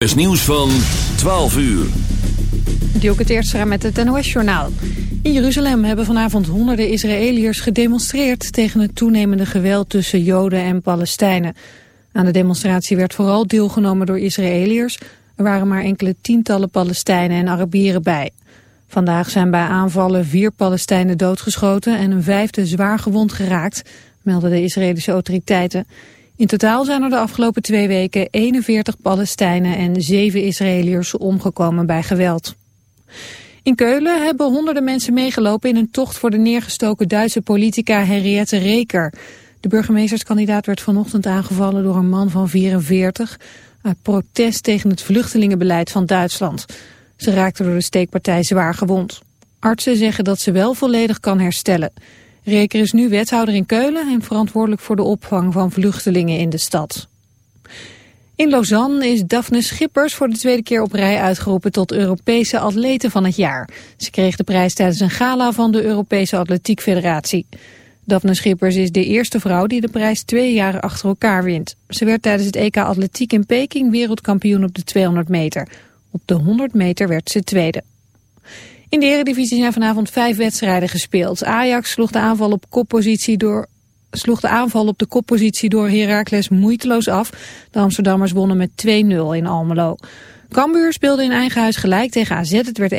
is nieuws van 12 uur. Dielke Teertstra met het NOS-journaal. In Jeruzalem hebben vanavond honderden Israëliërs gedemonstreerd... tegen het toenemende geweld tussen Joden en Palestijnen. Aan de demonstratie werd vooral deelgenomen door Israëliërs. Er waren maar enkele tientallen Palestijnen en Arabieren bij. Vandaag zijn bij aanvallen vier Palestijnen doodgeschoten... en een vijfde zwaar gewond geraakt, melden de Israëlische autoriteiten... In totaal zijn er de afgelopen twee weken 41 Palestijnen en 7 Israëliërs omgekomen bij geweld. In Keulen hebben honderden mensen meegelopen in een tocht voor de neergestoken Duitse politica Henriette Reker. De burgemeesterskandidaat werd vanochtend aangevallen door een man van 44 uit protest tegen het vluchtelingenbeleid van Duitsland. Ze raakte door de steekpartij zwaar gewond. Artsen zeggen dat ze wel volledig kan herstellen. Reker is nu wethouder in Keulen en verantwoordelijk voor de opvang van vluchtelingen in de stad. In Lausanne is Daphne Schippers voor de tweede keer op rij uitgeroepen tot Europese atlete van het jaar. Ze kreeg de prijs tijdens een gala van de Europese Atletiek Federatie. Daphne Schippers is de eerste vrouw die de prijs twee jaar achter elkaar wint. Ze werd tijdens het EK Atletiek in Peking wereldkampioen op de 200 meter. Op de 100 meter werd ze tweede. In de Eredivisie zijn vanavond vijf wedstrijden gespeeld. Ajax sloeg de aanval op koppositie door sloeg de aanval op de koppositie door Heracles moeiteloos af. De Amsterdammers wonnen met 2-0 in Almelo. Cambuur speelde in eigen huis gelijk tegen AZ, het werd 1-1.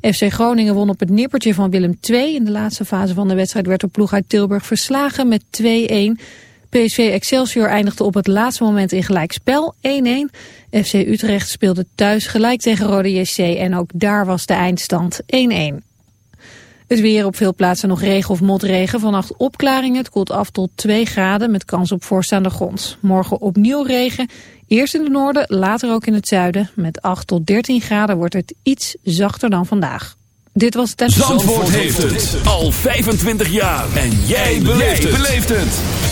FC Groningen won op het nippertje van Willem II. In de laatste fase van de wedstrijd werd de ploeg uit Tilburg verslagen met 2-1. PSV Excelsior eindigde op het laatste moment in gelijkspel 1-1. FC Utrecht speelde thuis gelijk tegen Rode JC en ook daar was de eindstand 1-1. Het weer op veel plaatsen nog regen of motregen. Vannacht opklaringen. Het koelt af tot 2 graden met kans op vorst aan de grond. Morgen opnieuw regen. Eerst in het noorden, later ook in het zuiden. Met 8 tot 13 graden wordt het iets zachter dan vandaag. Dit was het... Zandvoort heeft het al 25 jaar. En jij beleeft het.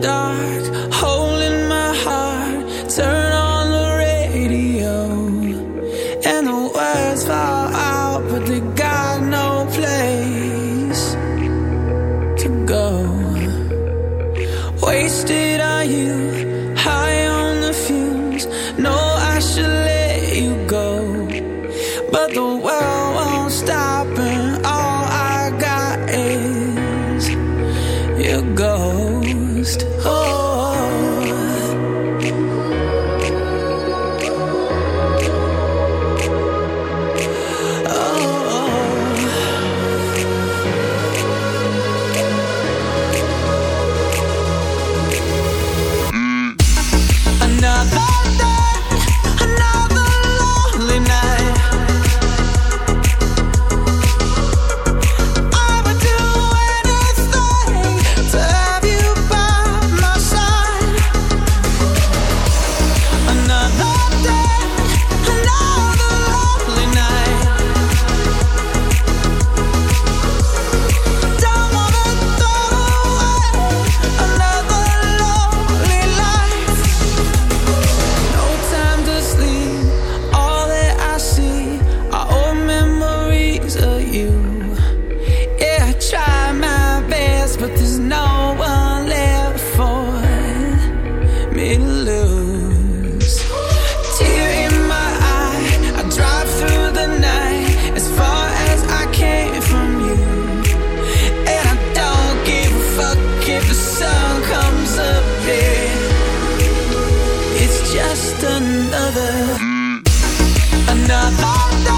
dark. Another. Day, another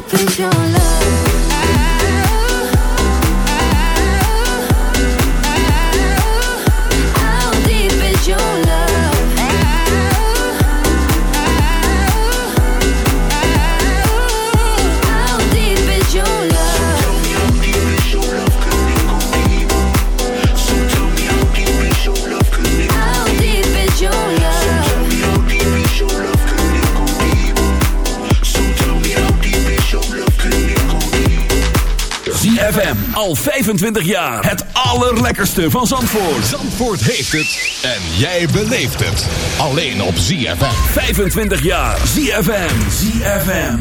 sleep in your love. 25 jaar. Het allerlekkerste van Zandvoort. Zandvoort heeft het. En jij beleeft het. Alleen op ZFM. 25 jaar. ZFM. ZFM.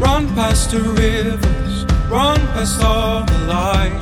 Run past the rivers. Run past all the lights.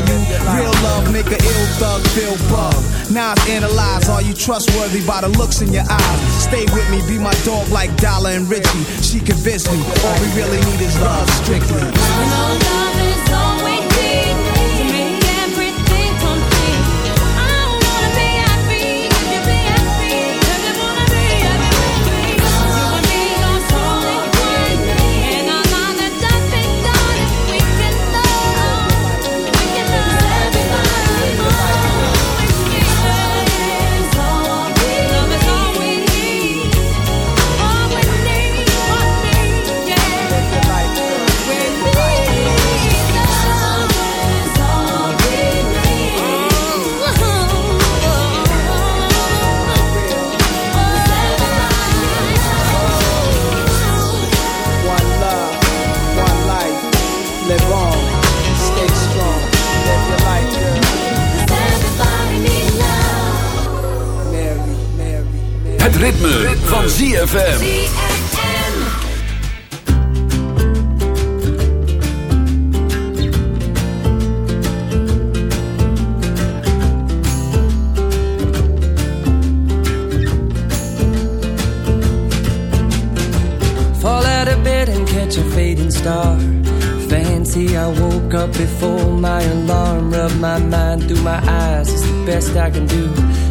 you. Real love make a ill thug feel bug. Now I've analyzed, are you trustworthy by the looks in your eyes? Stay with me, be my dog like Dollar and Richie. She convinced me, all we really need is love strictly. Het ritme, van ZFM. Fall out of bed and catch a fading star. Fancy I woke up before my alarm. Rub my mind through my eyes, it's the best I can do.